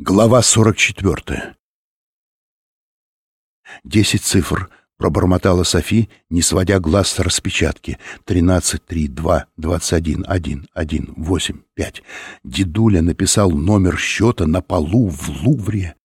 Глава 44. «Десять цифр», — пробормотала Софи, не сводя глаз с распечатки. «Тринадцать, три, два, двадцать один, один, один, восемь, пять». Дедуля написал номер счета на полу в Лувре.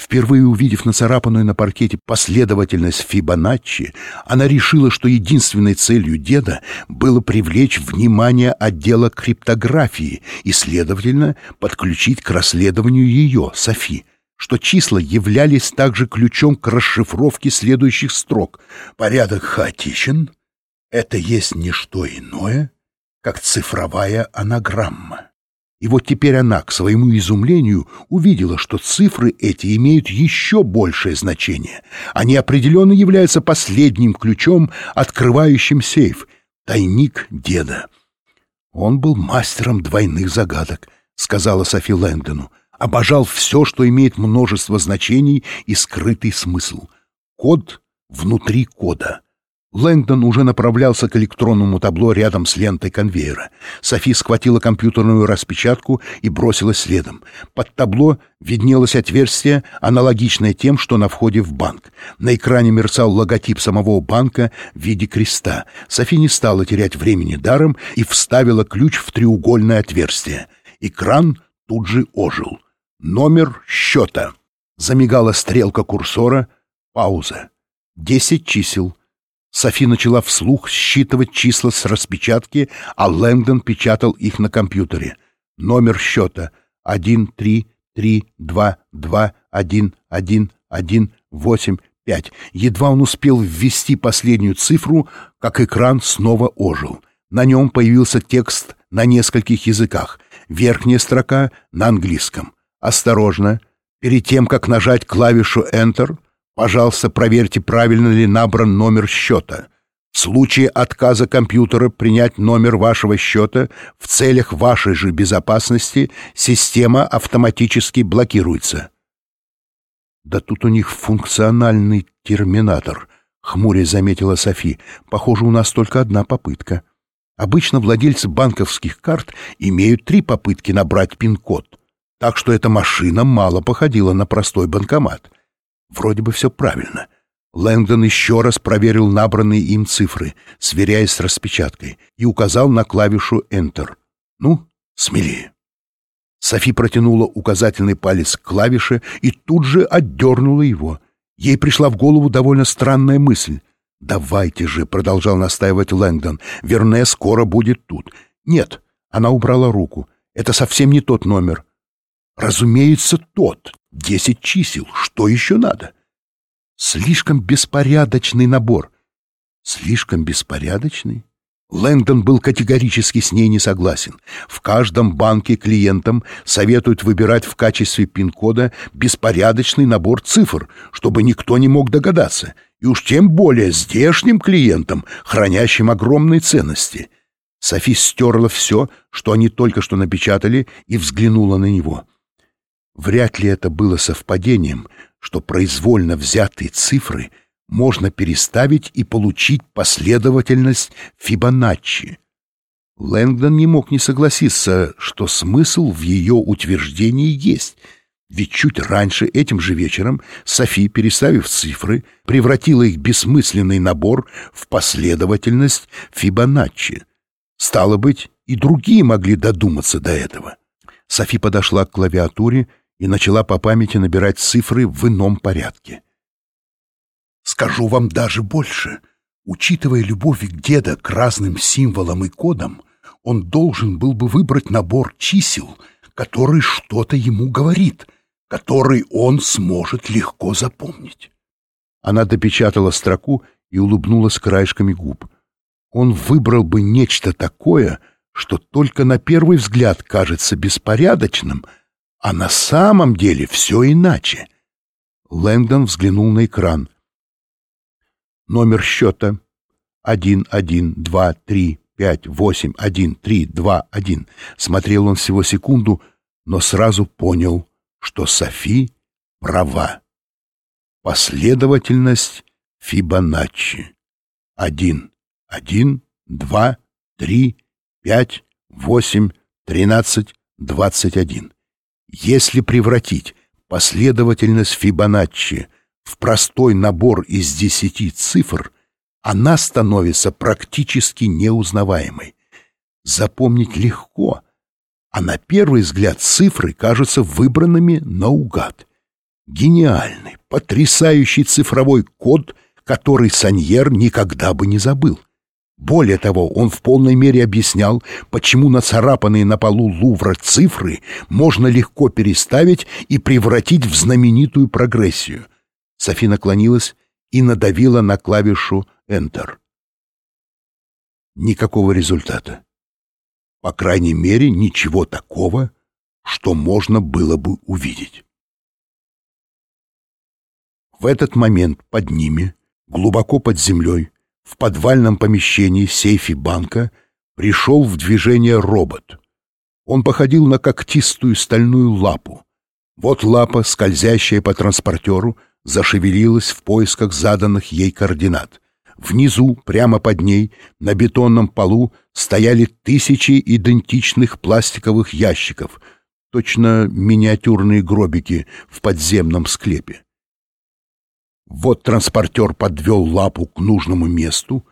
Впервые увидев нацарапанную на паркете последовательность Фибоначчи, она решила, что единственной целью деда было привлечь внимание отдела криптографии и, следовательно, подключить к расследованию ее, Софи, что числа являлись также ключом к расшифровке следующих строк. Порядок хаотичен — это есть не что иное, как цифровая анаграмма. И вот теперь она, к своему изумлению, увидела, что цифры эти имеют еще большее значение. Они определенно являются последним ключом, открывающим сейф. Тайник деда. Он был мастером двойных загадок, сказала Софи Лэндону. Обожал все, что имеет множество значений и скрытый смысл. Код внутри кода — Лэнгдон уже направлялся к электронному табло рядом с лентой конвейера. Софи схватила компьютерную распечатку и бросилась следом. Под табло виднелось отверстие, аналогичное тем, что на входе в банк. На экране мерцал логотип самого банка в виде креста. Софи не стала терять времени даром и вставила ключ в треугольное отверстие. Экран тут же ожил. Номер счета. Замигала стрелка курсора. Пауза. Десять чисел. Софи начала вслух считывать числа с распечатки, а Лэнгдон печатал их на компьютере. Номер счета 1-3-3-2-2-1-1-1-8-5. Едва он успел ввести последнюю цифру, как экран снова ожил. На нем появился текст на нескольких языках. Верхняя строка на английском. «Осторожно! Перед тем, как нажать клавишу Enter», Пожалуйста, проверьте, правильно ли набран номер счета. В случае отказа компьютера принять номер вашего счета в целях вашей же безопасности система автоматически блокируется. Да тут у них функциональный терминатор, хмуря заметила Софи. Похоже, у нас только одна попытка. Обычно владельцы банковских карт имеют три попытки набрать пин-код, так что эта машина мало походила на простой банкомат. Вроде бы все правильно. Лэнгдон еще раз проверил набранные им цифры, сверяясь с распечаткой, и указал на клавишу Enter. «Ну, смелее». Софи протянула указательный палец к клавише и тут же отдернула его. Ей пришла в голову довольно странная мысль. «Давайте же», — продолжал настаивать Лэнгдон, — «Верне скоро будет тут». «Нет», — она убрала руку, — «это совсем не тот номер». «Разумеется, тот. Десять чисел. Что еще надо? Слишком беспорядочный набор. Слишком беспорядочный? Лэнгдон был категорически с ней не согласен. В каждом банке клиентам советуют выбирать в качестве пин-кода беспорядочный набор цифр, чтобы никто не мог догадаться, и уж тем более здешним клиентам, хранящим огромные ценности. Софи стерла все, что они только что напечатали, и взглянула на него — Вряд ли это было совпадением, что произвольно взятые цифры можно переставить и получить последовательность Фибоначчи. Лэнгдон не мог не согласиться, что смысл в ее утверждении есть, ведь чуть раньше, этим же вечером, Софи, переставив цифры, превратила их бессмысленный набор в последовательность Фибоначчи. Стало быть, и другие могли додуматься до этого. Софи подошла к клавиатуре и начала по памяти набирать цифры в ином порядке. Скажу вам даже больше. Учитывая любовь деда к разным символам и кодам, он должен был бы выбрать набор чисел, который что-то ему говорит, который он сможет легко запомнить. Она допечатала строку и улыбнулась краешками губ. Он выбрал бы нечто такое, что только на первый взгляд кажется беспорядочным — а на самом деле все иначе. Лэнгдон взглянул на экран. Номер счета 1-1-2-3-5-8-1-3-2-1. Смотрел он всего секунду, но сразу понял, что Софи права. Последовательность Фибоначчи. 1, 1, 2, 3, 5, 8, 13, 21. Если превратить последовательность Фибоначчи в простой набор из десяти цифр, она становится практически неузнаваемой. Запомнить легко, а на первый взгляд цифры кажутся выбранными наугад. Гениальный, потрясающий цифровой код, который Саньер никогда бы не забыл. Более того, он в полной мере объяснял, почему нацарапанные на полу Лувра цифры можно легко переставить и превратить в знаменитую прогрессию. Софи наклонилась и надавила на клавишу Enter. Никакого результата. По крайней мере, ничего такого, что можно было бы увидеть. В этот момент под ними, глубоко под землей, в подвальном помещении сейфе банка пришел в движение робот. Он походил на когтистую стальную лапу. Вот лапа, скользящая по транспортеру, зашевелилась в поисках заданных ей координат. Внизу, прямо под ней, на бетонном полу стояли тысячи идентичных пластиковых ящиков, точно миниатюрные гробики в подземном склепе. Вот транспортер подвел лапу к нужному месту,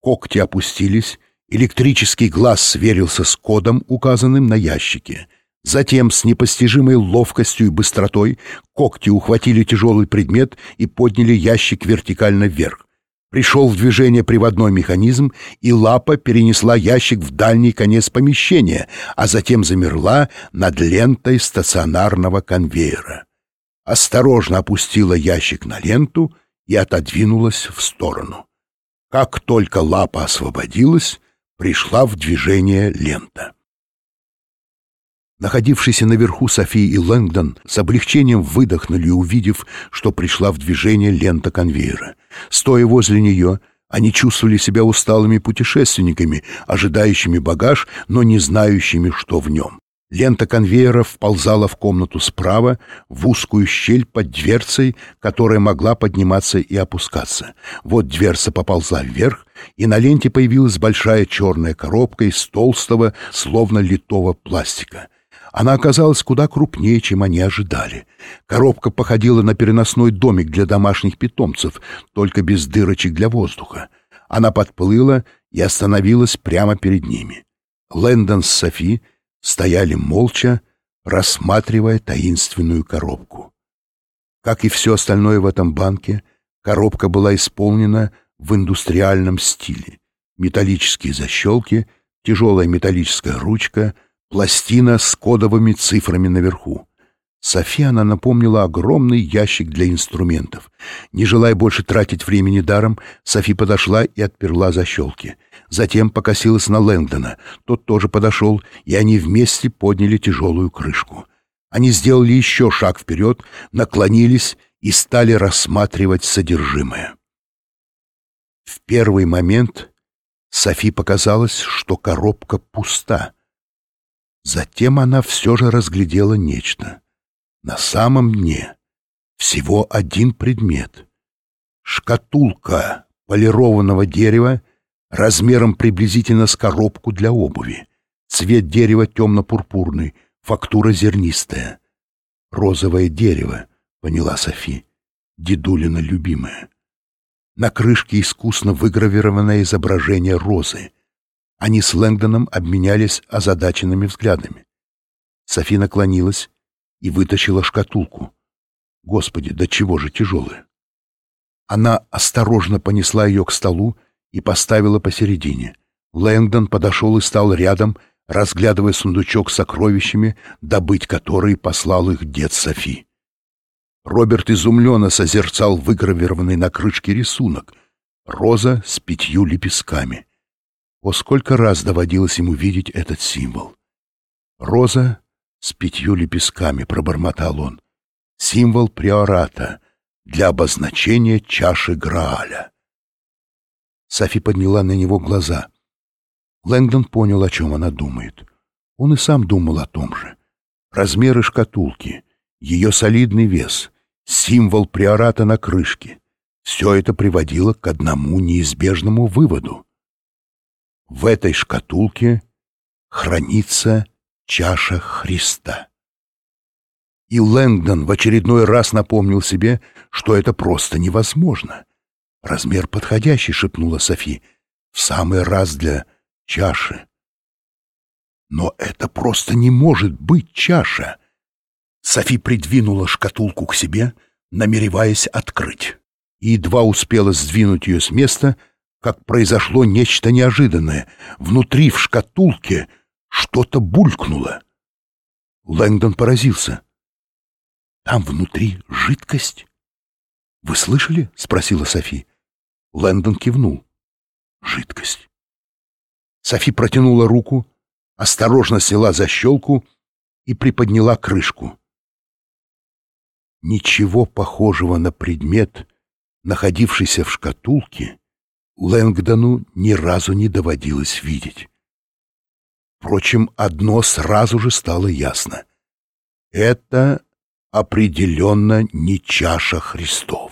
когти опустились, электрический глаз сверился с кодом, указанным на ящике. Затем с непостижимой ловкостью и быстротой когти ухватили тяжелый предмет и подняли ящик вертикально вверх. Пришел в движение приводной механизм, и лапа перенесла ящик в дальний конец помещения, а затем замерла над лентой стационарного конвейера осторожно опустила ящик на ленту и отодвинулась в сторону. Как только лапа освободилась, пришла в движение лента. Находившиеся наверху Софи и Лэнгдон с облегчением выдохнули, увидев, что пришла в движение лента конвейера. Стоя возле нее, они чувствовали себя усталыми путешественниками, ожидающими багаж, но не знающими, что в нем. Лента конвейера вползала в комнату справа, в узкую щель под дверцей, которая могла подниматься и опускаться. Вот дверца поползла вверх, и на ленте появилась большая черная коробка из толстого, словно литого пластика. Она оказалась куда крупнее, чем они ожидали. Коробка походила на переносной домик для домашних питомцев, только без дырочек для воздуха. Она подплыла и остановилась прямо перед ними. Лэндон с Софи стояли молча, рассматривая таинственную коробку. Как и все остальное в этом банке, коробка была исполнена в индустриальном стиле. Металлические защелки, тяжелая металлическая ручка, пластина с кодовыми цифрами наверху. София она напомнила огромный ящик для инструментов. Не желая больше тратить времени даром, Софи подошла и отперла защелки. Затем покосилась на Лэнгдона. Тот тоже подошел, и они вместе подняли тяжелую крышку. Они сделали еще шаг вперед, наклонились и стали рассматривать содержимое. В первый момент Софи показалось, что коробка пуста. Затем она все же разглядела нечто. На самом дне всего один предмет. Шкатулка полированного дерева размером приблизительно с коробку для обуви. Цвет дерева темно-пурпурный, фактура зернистая. «Розовое дерево», — поняла Софи, — «дедулина любимая». На крышке искусно выгравированное изображение розы. Они с Лэнгдоном обменялись озадаченными взглядами. Софи наклонилась, и вытащила шкатулку. Господи, до да чего же тяжелая! Она осторожно понесла ее к столу и поставила посередине. Лэнгдон подошел и стал рядом, разглядывая сундучок с сокровищами, добыть которые послал их дед Софи. Роберт изумленно созерцал выгравированный на крышке рисунок — роза с пятью лепестками. О, сколько раз доводилось ему видеть этот символ! Роза с пятью лепестками, пробормотал он. Символ приората для обозначения чаши Грааля. Софи подняла на него глаза. Лэнгдон понял, о чем она думает. Он и сам думал о том же. Размеры шкатулки, ее солидный вес, символ приората на крышке — все это приводило к одному неизбежному выводу. В этой шкатулке хранится чаша Христа. И Лэнгдон в очередной раз напомнил себе, что это просто невозможно. «Размер подходящий», — шепнула Софи, — «в самый раз для чаши». «Но это просто не может быть чаша!» Софи придвинула шкатулку к себе, намереваясь открыть. И едва успела сдвинуть ее с места, как произошло нечто неожиданное. Внутри, в шкатулке, что-то булькнуло. Лэнгдон поразился. «Там внутри жидкость?» «Вы слышали?» — спросила Софи. Лэндон кивнул. «Жидкость». Софи протянула руку, осторожно села за щелку и приподняла крышку. Ничего похожего на предмет, находившийся в шкатулке, Лэнгдону ни разу не доводилось видеть. Впрочем, одно сразу же стало ясно. Это определенно не чаша Христова.